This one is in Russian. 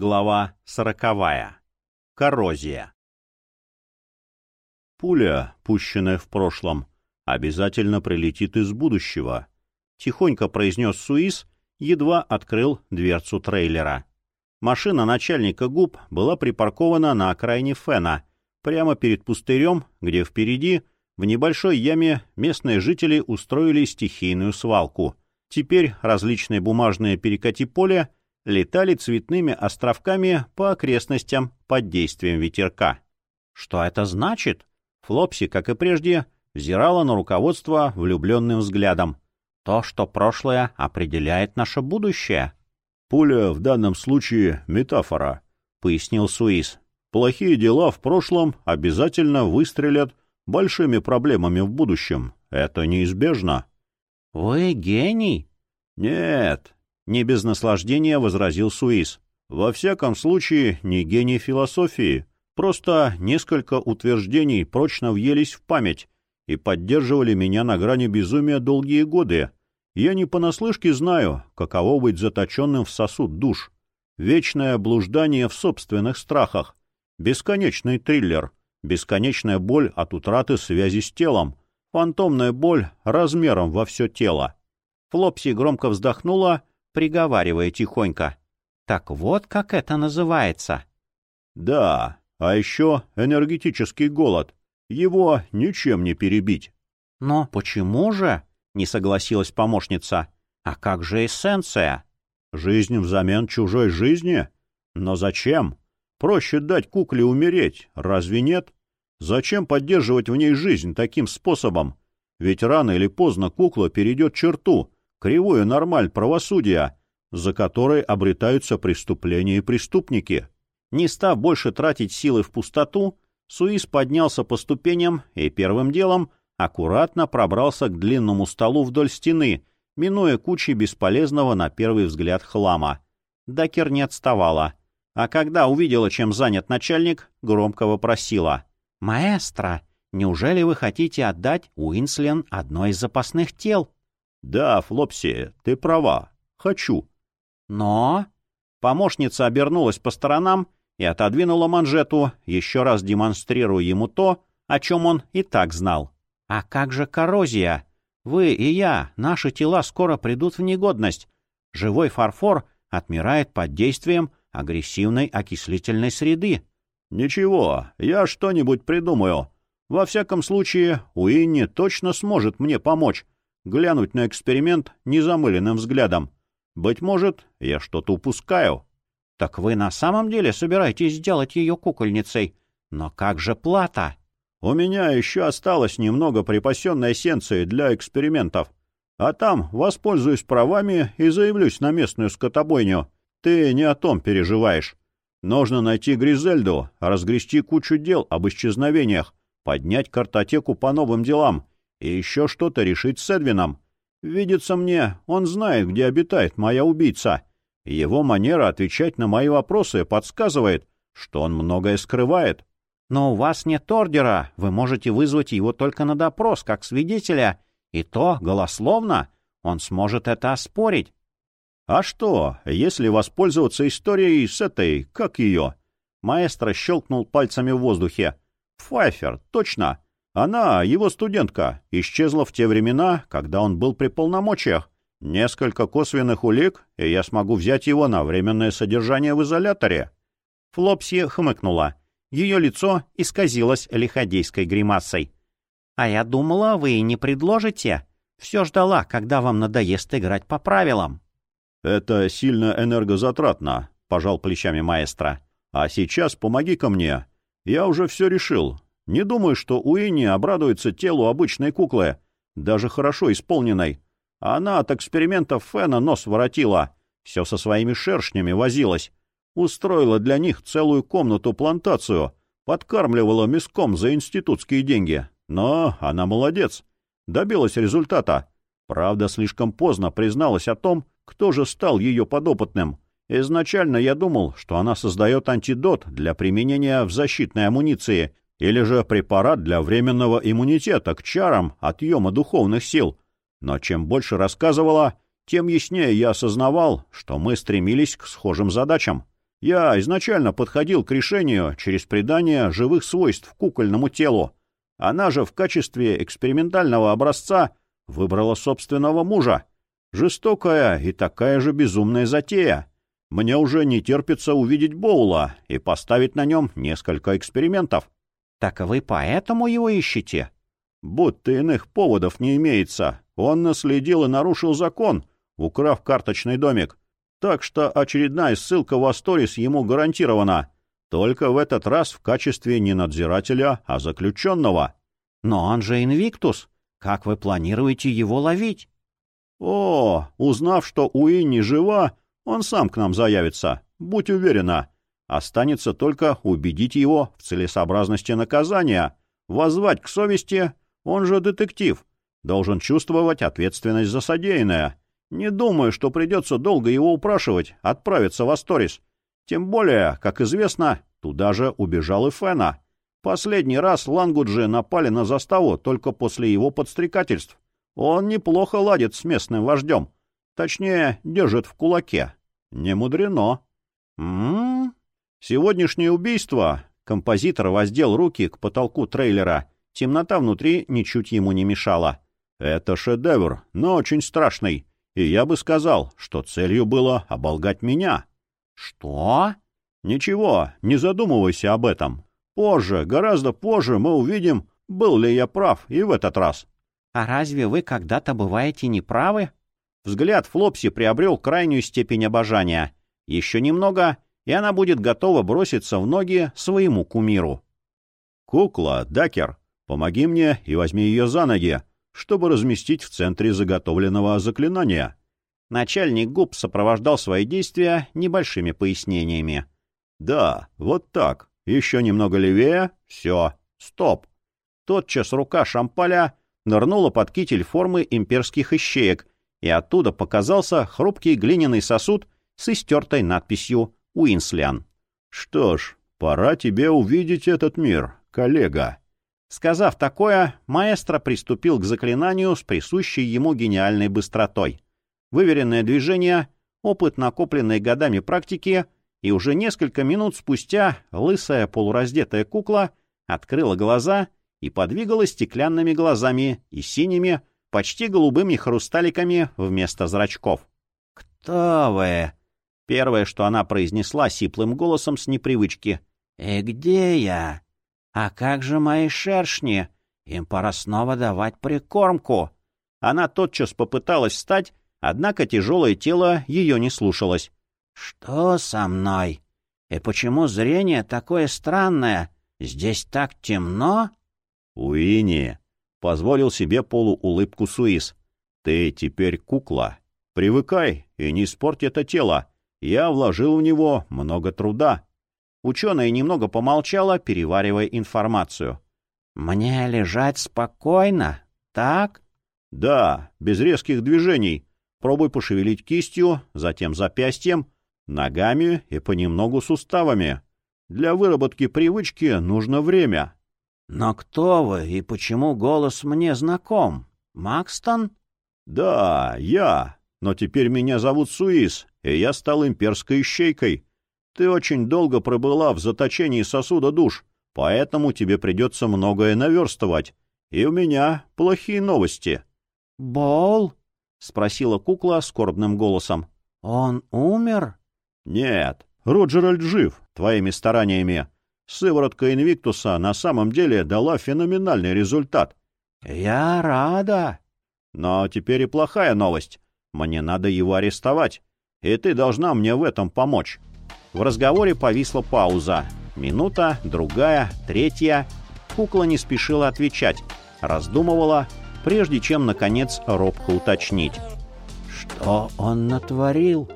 Глава сороковая. Коррозия. Пуля, пущенная в прошлом, обязательно прилетит из будущего, тихонько произнес Суис, едва открыл дверцу трейлера. Машина начальника ГУП была припаркована на окраине Фена, прямо перед пустырем, где впереди, в небольшой яме, местные жители устроили стихийную свалку. Теперь различные бумажные перекати поля летали цветными островками по окрестностям под действием ветерка. Что это значит? Флопси, как и прежде, взирала на руководство влюбленным взглядом. То, что прошлое определяет наше будущее. «Пуля в данном случае метафора», — пояснил Суис. «Плохие дела в прошлом обязательно выстрелят большими проблемами в будущем. Это неизбежно». «Вы гений?» «Нет», — не без наслаждения возразил Суис. «Во всяком случае, не гений философии. Просто несколько утверждений прочно въелись в память и поддерживали меня на грани безумия долгие годы. Я не понаслышке знаю, каково быть заточенным в сосуд душ. Вечное блуждание в собственных страхах. Бесконечный триллер. Бесконечная боль от утраты связи с телом. Фантомная боль размером во все тело. Флопси громко вздохнула, приговаривая тихонько. «Так вот как это называется». «Да, а еще энергетический голод. Его ничем не перебить». «Но почему же?» не согласилась помощница. А как же эссенция? Жизнь взамен чужой жизни? Но зачем? Проще дать кукле умереть, разве нет? Зачем поддерживать в ней жизнь таким способом? Ведь рано или поздно кукла перейдет черту, кривую нормаль правосудия, за которой обретаются преступления и преступники. Не став больше тратить силы в пустоту, Суис поднялся по ступеням и первым делом аккуратно пробрался к длинному столу вдоль стены, минуя кучи бесполезного на первый взгляд хлама. Дакер не отставала, а когда увидела, чем занят начальник, громко вопросила. «Маэстро, неужели вы хотите отдать Уинслен одно из запасных тел?» «Да, Флопси, ты права. Хочу». «Но...» Помощница обернулась по сторонам и отодвинула манжету, еще раз демонстрируя ему то, о чем он и так знал. А как же коррозия? Вы и я, наши тела скоро придут в негодность. Живой фарфор отмирает под действием агрессивной окислительной среды. Ничего, я что-нибудь придумаю. Во всяком случае, Уинни точно сможет мне помочь, глянуть на эксперимент незамыленным взглядом. Быть может, я что-то упускаю. Так вы на самом деле собираетесь сделать ее кукольницей? Но как же плата? У меня еще осталось немного припасенной эссенции для экспериментов. А там воспользуюсь правами и заявлюсь на местную скотобойню. Ты не о том переживаешь. Нужно найти Гризельду, разгрести кучу дел об исчезновениях, поднять картотеку по новым делам и еще что-то решить с Эдвином. Видится мне, он знает, где обитает моя убийца. Его манера отвечать на мои вопросы подсказывает, что он многое скрывает. Но у вас нет ордера, вы можете вызвать его только на допрос, как свидетеля, и то голословно. Он сможет это оспорить. А что, если воспользоваться историей с этой, как ее? Маэстро щелкнул пальцами в воздухе. Пфайфер, точно. Она, его студентка, исчезла в те времена, когда он был при полномочиях. Несколько косвенных улик, и я смогу взять его на временное содержание в изоляторе. Флопси хмыкнула. Ее лицо исказилось лиходейской гримасой. «А я думала, вы не предложите. Все ждала, когда вам надоест играть по правилам». «Это сильно энергозатратно», — пожал плечами маэстро. «А сейчас помоги-ка мне. Я уже все решил. Не думаю, что Уинни обрадуется телу обычной куклы, даже хорошо исполненной. Она от экспериментов Фена нос воротила, все со своими шершнями возилась. Устроила для них целую комнату-плантацию, подкармливала мяском за институтские деньги. Но она молодец. Добилась результата. Правда, слишком поздно призналась о том, кто же стал ее подопытным. Изначально я думал, что она создает антидот для применения в защитной амуниции или же препарат для временного иммунитета к чарам отъема духовных сил. Но чем больше рассказывала, тем яснее я осознавал, что мы стремились к схожим задачам. Я изначально подходил к решению через придание живых свойств кукольному телу. Она же в качестве экспериментального образца выбрала собственного мужа. Жестокая и такая же безумная затея. Мне уже не терпится увидеть Боула и поставить на нем несколько экспериментов. — Так вы поэтому его ищете? — Будто иных поводов не имеется. Он наследил и нарушил закон, украв карточный домик. Так что очередная ссылка в Асторис ему гарантирована. Только в этот раз в качестве не надзирателя, а заключенного. — Но он же инвиктус. Как вы планируете его ловить? — О, узнав, что Уинни жива, он сам к нам заявится. Будь уверена. Останется только убедить его в целесообразности наказания, воззвать к совести, он же детектив, должен чувствовать ответственность за содеянное. Не думаю, что придется долго его упрашивать отправиться в Асторис. Тем более, как известно, туда же убежал и Фена. Последний раз Лангуджи напали на заставу только после его подстрекательств. Он неплохо ладит с местным вождем. Точнее, держит в кулаке. Не мудрено. М -м -м. Сегодняшнее убийство... Композитор воздел руки к потолку трейлера. Темнота внутри ничуть ему не мешала. Это шедевр, но очень страшный. И я бы сказал, что целью было оболгать меня. Что? Ничего, не задумывайся об этом. Позже, гораздо позже мы увидим, был ли я прав и в этот раз. А разве вы когда-то бываете неправы? Взгляд Флопси приобрел крайнюю степень обожания. Еще немного, и она будет готова броситься в ноги своему кумиру. «Кукла, Дакер, помоги мне и возьми ее за ноги, чтобы разместить в центре заготовленного заклинания». Начальник губ сопровождал свои действия небольшими пояснениями. «Да, вот так. Еще немного левее. Все. Стоп». Тотчас рука Шампаля нырнула под китель формы имперских ищеек и оттуда показался хрупкий глиняный сосуд с истертой надписью «Уинслян». «Что ж, пора тебе увидеть этот мир, коллега». Сказав такое, маэстро приступил к заклинанию с присущей ему гениальной быстротой. Выверенное движение, опыт накопленной годами практики, и уже несколько минут спустя лысая полураздетая кукла открыла глаза и подвигала стеклянными глазами и синими, почти голубыми хрусталиками вместо зрачков. «Кто вы?» Первое, что она произнесла сиплым голосом с непривычки. «И где я? А как же мои шершни? Им пора снова давать прикормку». Она тотчас попыталась встать, однако тяжелое тело ее не слушалось. «Что со мной? И почему зрение такое странное? Здесь так темно?» «Уинни!» Позволил себе полуулыбку Суис. «Ты теперь кукла. Привыкай и не испорть это тело. Я вложил в него много труда». Ученая немного помолчала, переваривая информацию. «Мне лежать спокойно, так?» «Да, без резких движений. Пробуй пошевелить кистью, затем запястьем, ногами и понемногу суставами. Для выработки привычки нужно время. «Но кто вы и почему голос мне знаком? Макстон?» «Да, я. Но теперь меня зовут Суис, и я стал имперской ищейкой. Ты очень долго пробыла в заточении сосуда душ, поэтому тебе придется многое наверстывать. И у меня плохие новости». «Бол?» — спросила кукла скорбным голосом. «Он умер?» «Нет, Роджеральд жив, твоими стараниями. Сыворотка Инвиктуса на самом деле дала феноменальный результат. «Я рада». «Но теперь и плохая новость. Мне надо его арестовать, и ты должна мне в этом помочь». В разговоре повисла пауза. Минута, другая, третья. Кукла не спешила отвечать, раздумывала, прежде чем, наконец, робко уточнить. «Что он натворил?»